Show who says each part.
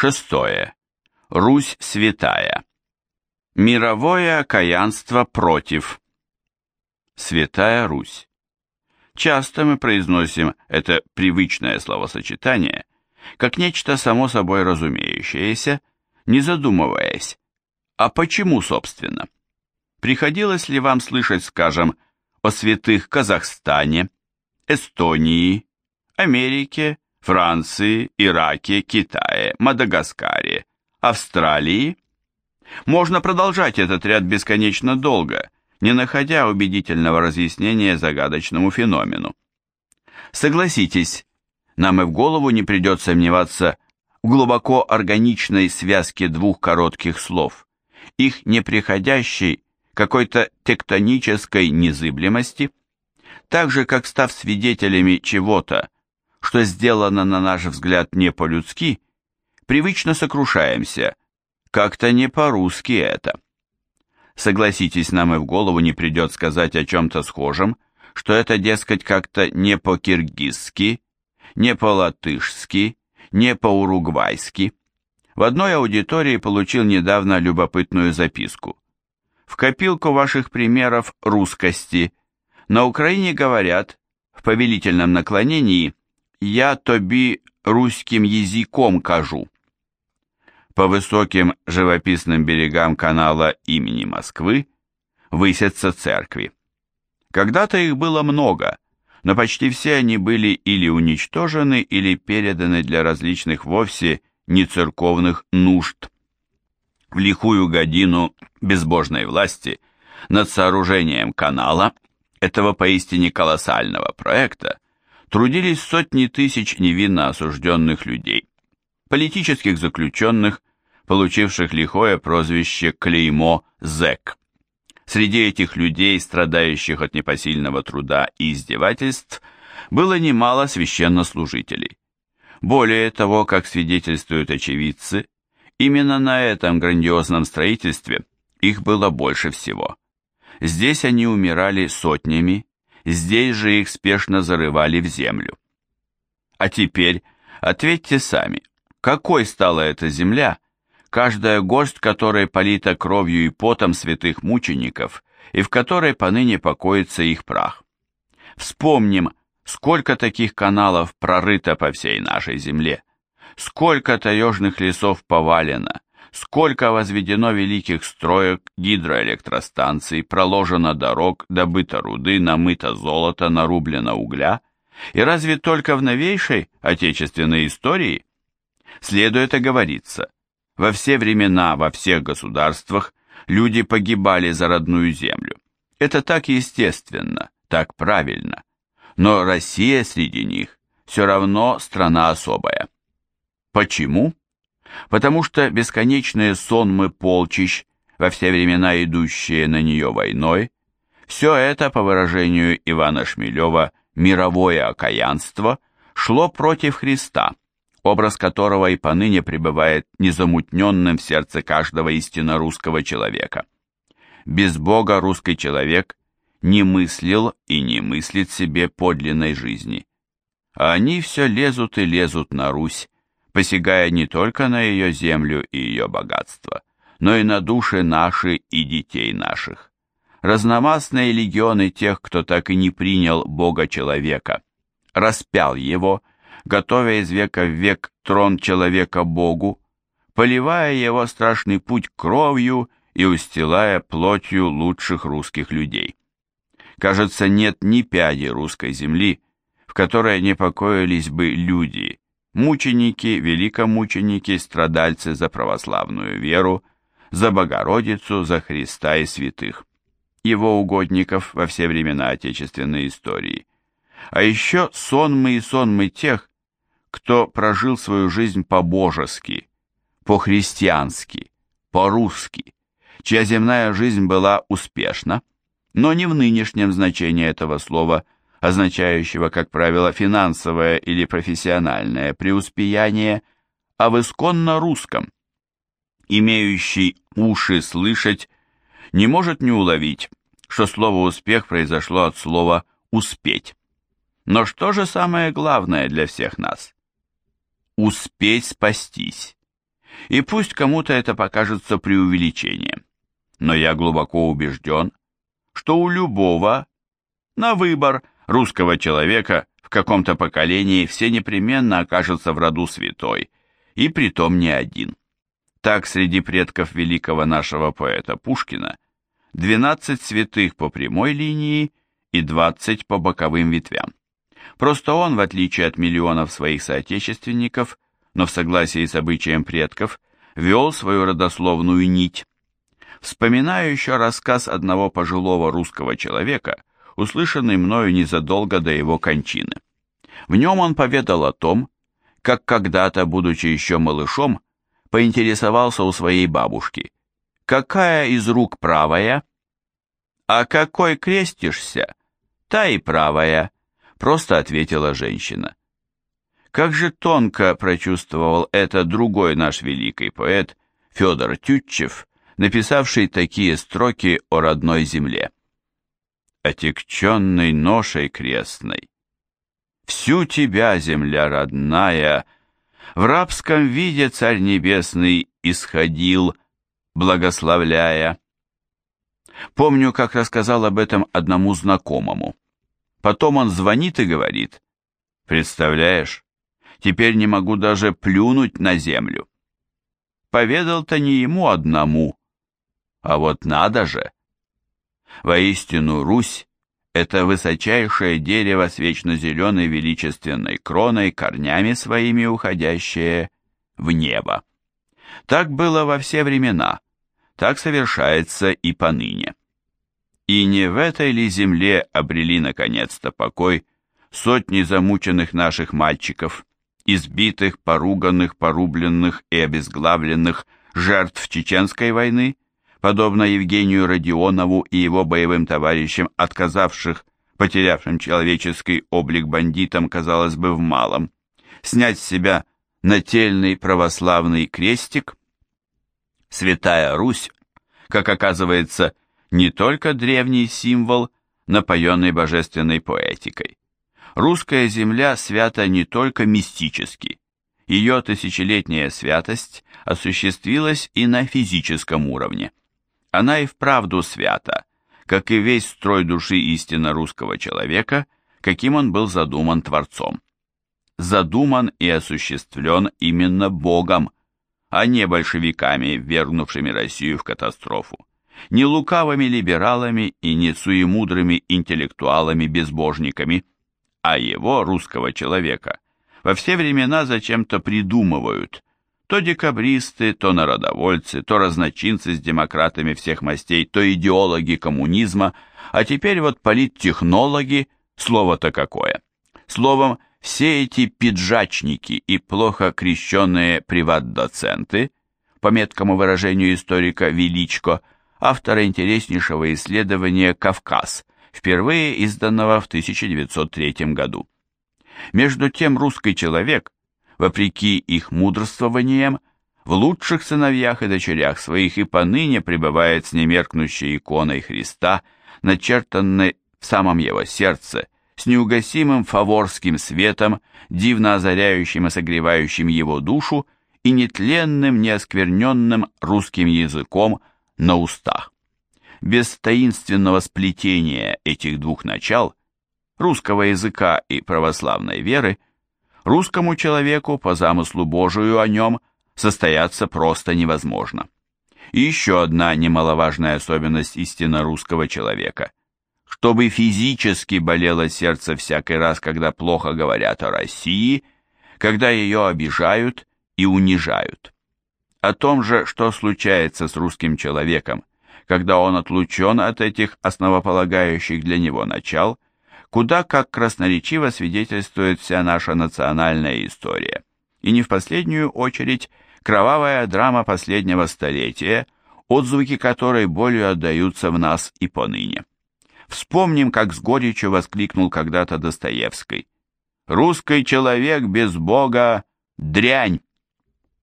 Speaker 1: Шестое. Русь святая. Мировое окаянство против. Святая Русь. Часто мы произносим это привычное словосочетание как нечто само собой разумеющееся, не задумываясь, а почему, собственно? Приходилось ли вам слышать, скажем, о святых Казахстане, Эстонии, Америке, Франции, Ираке, Китае, Мадагаскаре, Австралии? Можно продолжать этот ряд бесконечно долго, не находя убедительного разъяснения загадочному феномену. Согласитесь, нам и в голову не придет сомневаться в глубоко органичной связке двух коротких слов, их неприходящей какой-то тектонической незыблемости, так же, как став свидетелями чего-то, что сделано, на наш взгляд, не по-людски, привычно сокрушаемся, как-то не по-русски это. Согласитесь, нам и в голову не придет сказать о чем-то схожем, что это, дескать, как-то не по-киргизски, не по-латышски, не по-уругвайски. В одной аудитории получил недавно любопытную записку. В копилку ваших примеров русскости на Украине говорят в повелительном наклонении «Я тоби русским языком кажу». По высоким живописным берегам канала имени Москвы высятся церкви. Когда-то их было много, но почти все они были или уничтожены, или переданы для различных вовсе нецерковных нужд. В лихую годину безбожной власти над сооружением канала, этого поистине колоссального проекта, трудились сотни тысяч невинно осужденных людей, политических заключенных, получивших лихое прозвище «Клеймо зэк». Среди этих людей, страдающих от непосильного труда и издевательств, было немало священнослужителей. Более того, как свидетельствуют очевидцы, именно на этом грандиозном строительстве их было больше всего. Здесь они умирали сотнями, здесь же их спешно зарывали в землю. А теперь ответьте сами, какой стала эта земля, каждая горсть которой полита кровью и потом святых мучеников, и в которой поныне покоится их прах. Вспомним, сколько таких каналов прорыто по всей нашей земле, сколько таежных лесов повалено, сколько возведено великих строек, гидроэлектростанций, проложено дорог, добыто руды, намыто золото, нарублено угля, и разве только в новейшей отечественной истории? Следует оговориться, во все времена, во всех государствах люди погибали за родную землю. Это так естественно, так правильно. Но Россия среди них все равно страна особая. Почему? Потому что бесконечные сонмы полчищ, во все времена идущие на нее войной, все это, по выражению Ивана Шмелева, мировое окаянство, шло против Христа – образ которого и поныне пребывает незамутненным в сердце каждого истинно русского человека. Без Бога русский человек не мыслил и не мыслит себе подлинной жизни. А они все лезут и лезут на Русь, посягая не только на ее землю и ее богатство, но и на души наши и детей наших. Разномастные легионы тех, кто так и не принял Бога-человека, распял его готовя из века в век трон человека Богу, поливая его страшный путь кровью и устилая плотью лучших русских людей. Кажется, нет ни пяди русской земли, в которой не покоились бы люди, мученики, великомученики, страдальцы за православную веру, за Богородицу, за Христа и святых, его угодников во все времена отечественной истории. А еще сонмы и сонмы тех, кто прожил свою жизнь по-божески, по-христиански, по-русски, чья земная жизнь была успешна, но не в нынешнем значении этого слова, означающего, как правило, финансовое или профессиональное преуспеяние, а в исконно русском. Имеющий уши слышать не может не уловить, что слово «успех» произошло от слова «успеть». Но что же самое главное для всех нас? успеть спастись, И пусть кому-то это покажется преувеличением, но я глубоко убежден, что у любого на выбор русского человека в каком-то поколении все непременно окажутся в роду святой, и притом не один. Так среди предков великого нашего поэта Пушкина 12 святых по прямой линии и 20 по боковым ветвям. Просто он, в отличие от миллионов своих соотечественников, но в согласии с обычаем предков, вел свою родословную нить. Вспоминаю еще рассказ одного пожилого русского человека, услышанный мною незадолго до его кончины. В нем он поведал о том, как когда-то, будучи еще малышом, поинтересовался у своей бабушки, какая из рук правая? А какой крестишься? Та и правая, просто ответила женщина. Как же тонко прочувствовал это другой наш великий поэт Федор Тютчев, написавший такие строки о родной земле. «Отекченной ношей крестной, всю тебя, земля родная, в рабском виде царь небесный исходил, благословляя». Помню, как рассказал об этом одному знакомому. Потом он звонит и говорит, «Представляешь, теперь не могу даже плюнуть на землю». Поведал-то не ему одному, а вот надо же! Воистину, Русь — это высочайшее дерево с вечно зеленой величественной кроной, корнями своими уходящее в небо. Так было во все времена, так совершается и поныне. И не в этой ли земле обрели наконец-то покой сотни замученных наших мальчиков, избитых, поруганных, порубленных и обезглавленных жертв Чеченской войны, подобно Евгению Родионову и его боевым товарищам, отказавших, потерявшим человеческий облик бандитам, казалось бы, в малом, снять с себя нательный православный крестик? Святая Русь, как оказывается, не только древний символ, напоенный божественной поэтикой. Русская земля свята не только мистически, ее тысячелетняя святость осуществилась и на физическом уровне. Она и вправду свята, как и весь строй души истинно русского человека, каким он был задуман Творцом. Задуман и осуществлен именно Богом, а не большевиками, вергнувшими Россию в катастрофу, не лукавыми либералами и не суемудрыми интеллектуалами-безбожниками, а его, русского человека, во все времена зачем-то придумывают, то декабристы, то народовольцы, то разночинцы с демократами всех мастей, то идеологи коммунизма, а теперь вот политтехнологи, слово-то какое. Словом, все эти пиджачники и плохо крещенные приват-доценты, по меткому выражению историка Величко, автора интереснейшего исследования «Кавказ», впервые изданного в 1903 году. Между тем русский человек вопреки их мудрствованиям, в лучших сыновьях и дочерях своих и поныне пребывает с немеркнущей иконой Христа, начертанной в самом его сердце, с неугасимым фаворским светом, дивно озаряющим и согревающим его душу, и нетленным, неоскверненным русским языком на устах. Без таинственного сплетения этих двух начал, русского языка и православной веры, русскому человеку по замыслу Божию о нем состояться просто невозможно. И еще одна немаловажная особенность истинно русского человека. Чтобы физически болело сердце всякий раз, когда плохо говорят о России, когда ее обижают и унижают. О том же, что случается с русским человеком, когда он отлучен от этих основополагающих для него начал – куда как красноречиво свидетельствует вся наша национальная история. И не в последнюю очередь кровавая драма последнего столетия, отзвуки которой болью отдаются в нас и поныне. Вспомним, как с горечью воскликнул когда-то Достоевский. «Русский человек без Бога – дрянь!»